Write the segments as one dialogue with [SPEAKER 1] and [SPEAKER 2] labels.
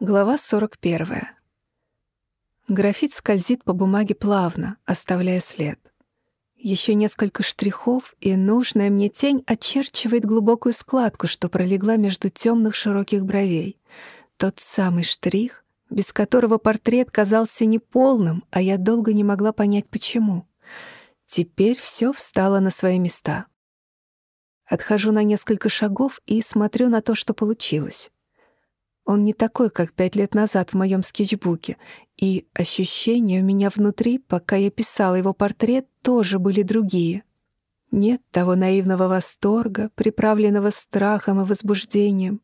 [SPEAKER 1] Глава 41. Графит скользит по бумаге плавно, оставляя след. Еще несколько штрихов, и нужная мне тень очерчивает глубокую складку, что пролегла между темных широких бровей. Тот самый штрих, без которого портрет казался неполным, а я долго не могла понять, почему. Теперь все встало на свои места. Отхожу на несколько шагов и смотрю на то, что получилось. Он не такой, как пять лет назад в моем скетчбуке, и ощущения у меня внутри, пока я писала его портрет, тоже были другие. Нет того наивного восторга, приправленного страхом и возбуждением.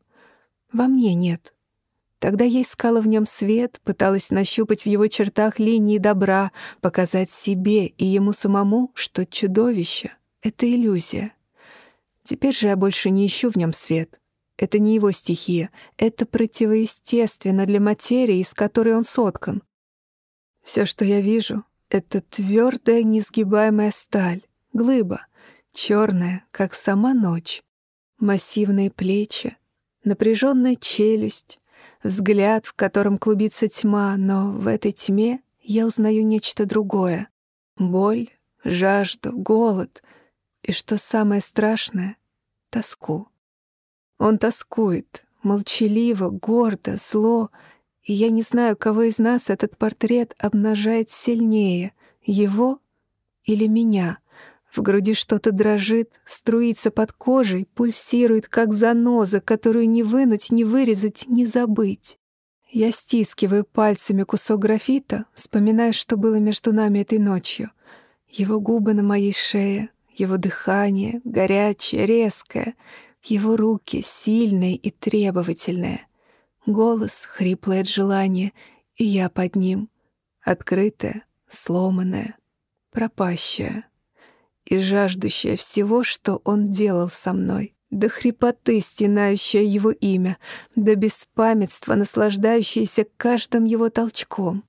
[SPEAKER 1] Во мне нет. Тогда я искала в нем свет, пыталась нащупать в его чертах линии добра, показать себе и ему самому, что чудовище — это иллюзия. Теперь же я больше не ищу в нем свет. Это не его стихия, это противоестественно для материи, из которой он соткан. Все, что я вижу, это твердая, несгибаемая сталь, глыба, черная, как сама ночь, массивные плечи, напряженная челюсть, взгляд, в котором клубится тьма, но в этой тьме я узнаю нечто другое — боль, жажду, голод и, что самое страшное, тоску. Он тоскует, молчаливо, гордо, зло, и я не знаю, кого из нас этот портрет обнажает сильнее, его или меня. В груди что-то дрожит, струится под кожей, пульсирует, как заноза, которую не вынуть, не вырезать, не забыть. Я стискиваю пальцами кусок графита, вспоминая, что было между нами этой ночью. Его губы на моей шее, его дыхание, горячее, резкое — его руки сильные и требовательные. Голос хриплый от желания, и я под ним. Открытая, сломанная, пропащая. И жаждущая всего, что он делал со мной. До хрипоты стенающая его имя, до беспамятства наслаждающаяся каждым его толчком.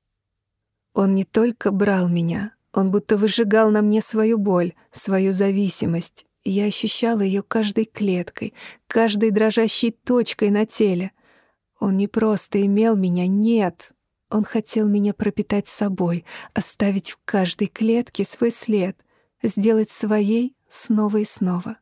[SPEAKER 1] Он не только брал меня, он будто выжигал на мне свою боль, свою зависимость, я ощущала ее каждой клеткой, каждой дрожащей точкой на теле. Он не просто имел меня, нет. Он хотел меня пропитать собой, оставить в каждой клетке свой след, сделать своей снова и снова.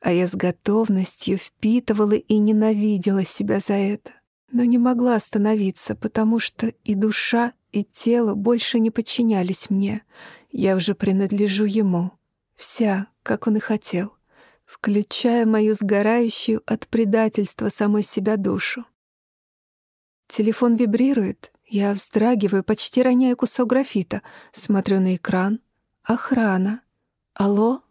[SPEAKER 1] А я с готовностью впитывала и ненавидела себя за это, но не могла остановиться, потому что и душа, и тело больше не подчинялись мне. Я уже принадлежу ему. Вся, как он и хотел, включая мою сгорающую от предательства самой себя душу. Телефон вибрирует, я вздрагиваю, почти роняя кусок графита, смотрю на экран. Охрана. Алло?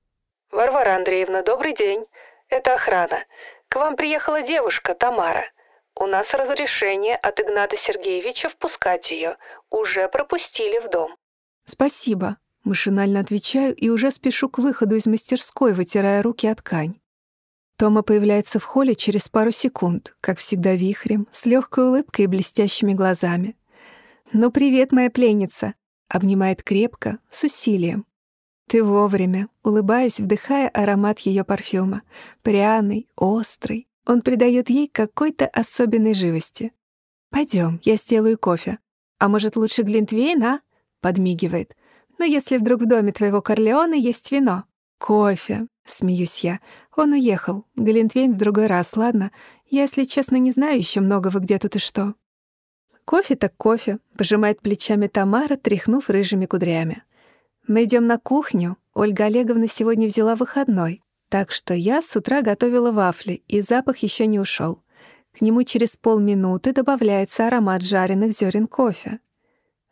[SPEAKER 2] Варвара Андреевна, добрый день. Это охрана. К вам приехала девушка, Тамара. У нас разрешение от Игната Сергеевича впускать ее. Уже пропустили в дом.
[SPEAKER 1] Спасибо. Машинально отвечаю и уже спешу к выходу из мастерской, вытирая руки от ткань. Тома появляется в холле через пару секунд, как всегда вихрем, с легкой улыбкой и блестящими глазами. «Ну, привет, моя пленница!» — обнимает крепко, с усилием. «Ты вовремя», — улыбаюсь, вдыхая аромат ее парфюма. Пряный, острый. Он придает ей какой-то особенной живости. Пойдем, я сделаю кофе. А может, лучше глинтвейн, а?» — подмигивает. Но если вдруг в доме твоего Корлеона есть вино, кофе, смеюсь я. Он уехал. Галентвейн в другой раз, ладно? Я, если честно, не знаю еще многого, где тут и что. Кофе так кофе, пожимает плечами Тамара, тряхнув рыжими кудрями. Мы идем на кухню. Ольга Олеговна сегодня взяла выходной, так что я с утра готовила вафли, и запах еще не ушел. К нему через полминуты добавляется аромат жареных зерен кофе.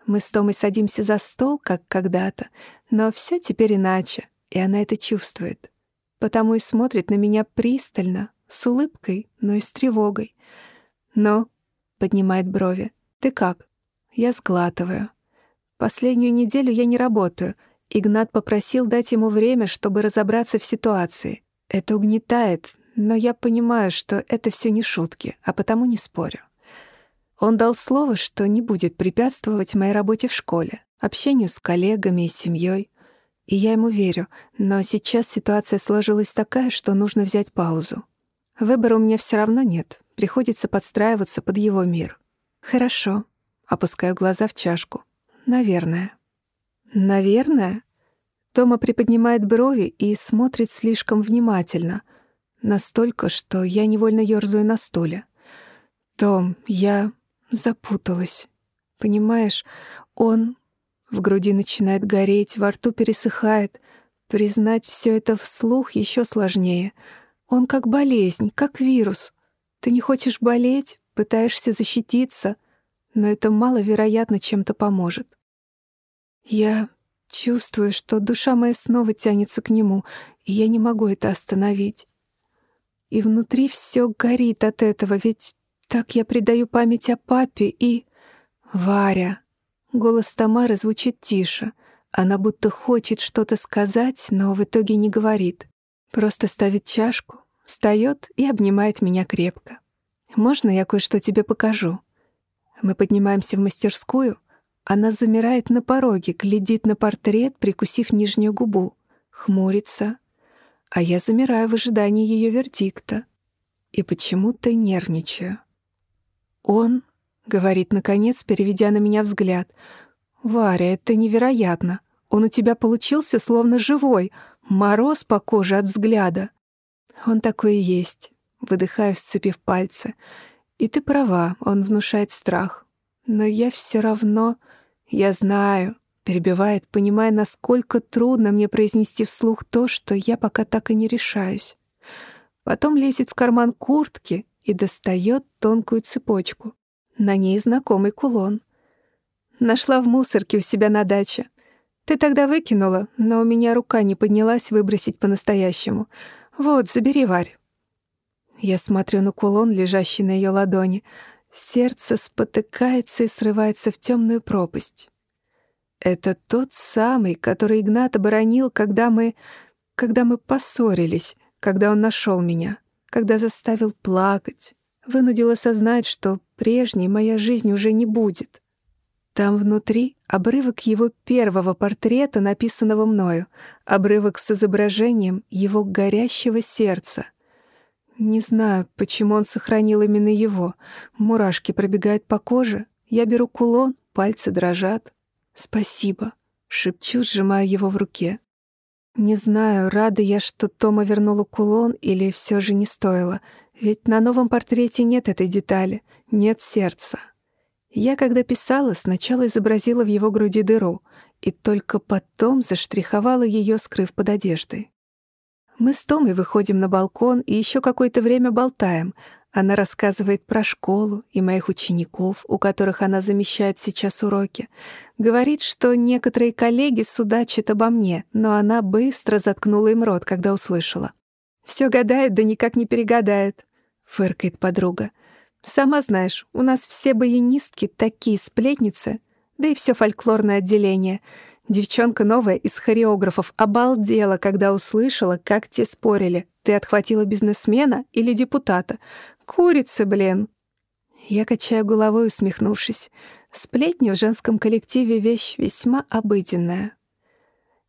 [SPEAKER 1] Мы с Томой садимся за стол, как когда-то, но все теперь иначе, и она это чувствует. Потому и смотрит на меня пристально, с улыбкой, но и с тревогой. «Ну?» — поднимает брови. «Ты как?» Я сглатываю. Последнюю неделю я не работаю. Игнат попросил дать ему время, чтобы разобраться в ситуации. Это угнетает, но я понимаю, что это все не шутки, а потому не спорю. Он дал слово, что не будет препятствовать моей работе в школе, общению с коллегами и семьей. И я ему верю, но сейчас ситуация сложилась такая, что нужно взять паузу. Выбора у меня все равно нет, Приходится подстраиваться под его мир. Хорошо. Опускаю глаза в чашку. Наверное. Наверное? Тома приподнимает брови и смотрит слишком внимательно. Настолько, что я невольно ёрзаю на стуле. Том, я запуталась. Понимаешь, он... В груди начинает гореть, во рту пересыхает. Признать все это вслух еще сложнее. Он как болезнь, как вирус. Ты не хочешь болеть, пытаешься защититься, но это маловероятно чем-то поможет. Я чувствую, что душа моя снова тянется к нему, и я не могу это остановить. И внутри все горит от этого, ведь так я предаю память о папе и... Варя. Голос Тамары звучит тише. Она будто хочет что-то сказать, но в итоге не говорит. Просто ставит чашку, встает и обнимает меня крепко. «Можно я кое-что тебе покажу?» Мы поднимаемся в мастерскую. Она замирает на пороге, глядит на портрет, прикусив нижнюю губу, хмурится. А я замираю в ожидании ее вердикта. И почему-то нервничаю. «Он», — говорит наконец, переведя на меня взгляд, «Варя, это невероятно. Он у тебя получился словно живой, мороз по коже от взгляда». «Он такой и есть», — выдыхаю, сцепив пальцы. «И ты права, он внушает страх. Но я все равно...» «Я знаю», — перебивает, понимая, насколько трудно мне произнести вслух то, что я пока так и не решаюсь. Потом лезет в карман куртки и достает тонкую цепочку. На ней знакомый кулон. Нашла в мусорке у себя на даче. Ты тогда выкинула, но у меня рука не поднялась выбросить по-настоящему. Вот, забери, Варь. Я смотрю на кулон, лежащий на ее ладони. Сердце спотыкается и срывается в темную пропасть. Это тот самый, который Игнат оборонил, когда мы... когда мы поссорились, когда он нашел меня, когда заставил плакать, вынудил осознать, что прежней моя жизнь уже не будет. Там внутри обрывок его первого портрета, написанного мною, обрывок с изображением его горящего сердца. Не знаю, почему он сохранил именно его. Мурашки пробегают по коже. Я беру кулон, пальцы дрожат. «Спасибо», — шепчу, сжимая его в руке. Не знаю, рада я, что Тома вернула кулон или все же не стоило, ведь на новом портрете нет этой детали, нет сердца. Я, когда писала, сначала изобразила в его груди дыру, и только потом заштриховала ее, скрыв под одеждой. Мы с Томой выходим на балкон и еще какое-то время болтаем. Она рассказывает про школу и моих учеников, у которых она замещает сейчас уроки. Говорит, что некоторые коллеги судачат обо мне, но она быстро заткнула им рот, когда услышала. Все гадают, да никак не перегадают», — фыркает подруга. Сама знаешь, у нас все баянистки такие сплетницы, да и все фольклорное отделение. Девчонка новая из хореографов обалдела, когда услышала, как те спорили. Ты отхватила бизнесмена или депутата? Курица, блин. Я качаю головой, усмехнувшись. Сплетни в женском коллективе — вещь весьма обыденная.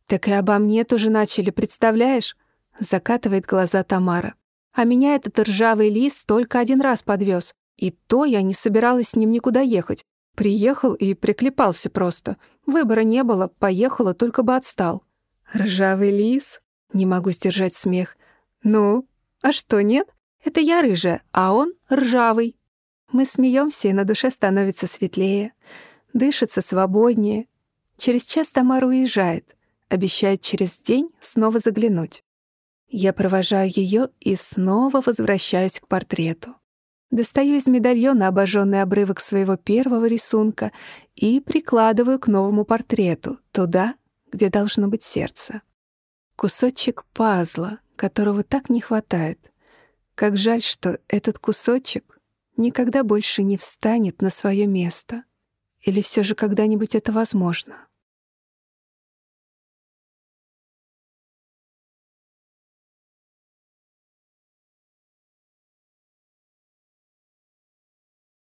[SPEAKER 1] «Так и обо мне тоже начали, представляешь?» — закатывает глаза Тамара. «А меня этот ржавый лис только один раз подвез. И то я не собиралась с ним никуда ехать. Приехал и приклепался просто. Выбора не было, поехала, только бы отстал. «Ржавый лис?» Не могу сдержать смех. «Ну, а что, нет? Это я рыжая, а он ржавый». Мы смеемся, и на душе становится светлее. Дышится свободнее. Через час Тамара уезжает. Обещает через день снова заглянуть. Я провожаю ее и снова возвращаюсь к портрету. Достаю из медальона обожженный обрывок своего первого рисунка и прикладываю к новому портрету, туда, где должно быть сердце. Кусочек пазла, которого так не хватает. Как жаль, что этот кусочек никогда больше не встанет на свое место. Или все же когда-нибудь это возможно?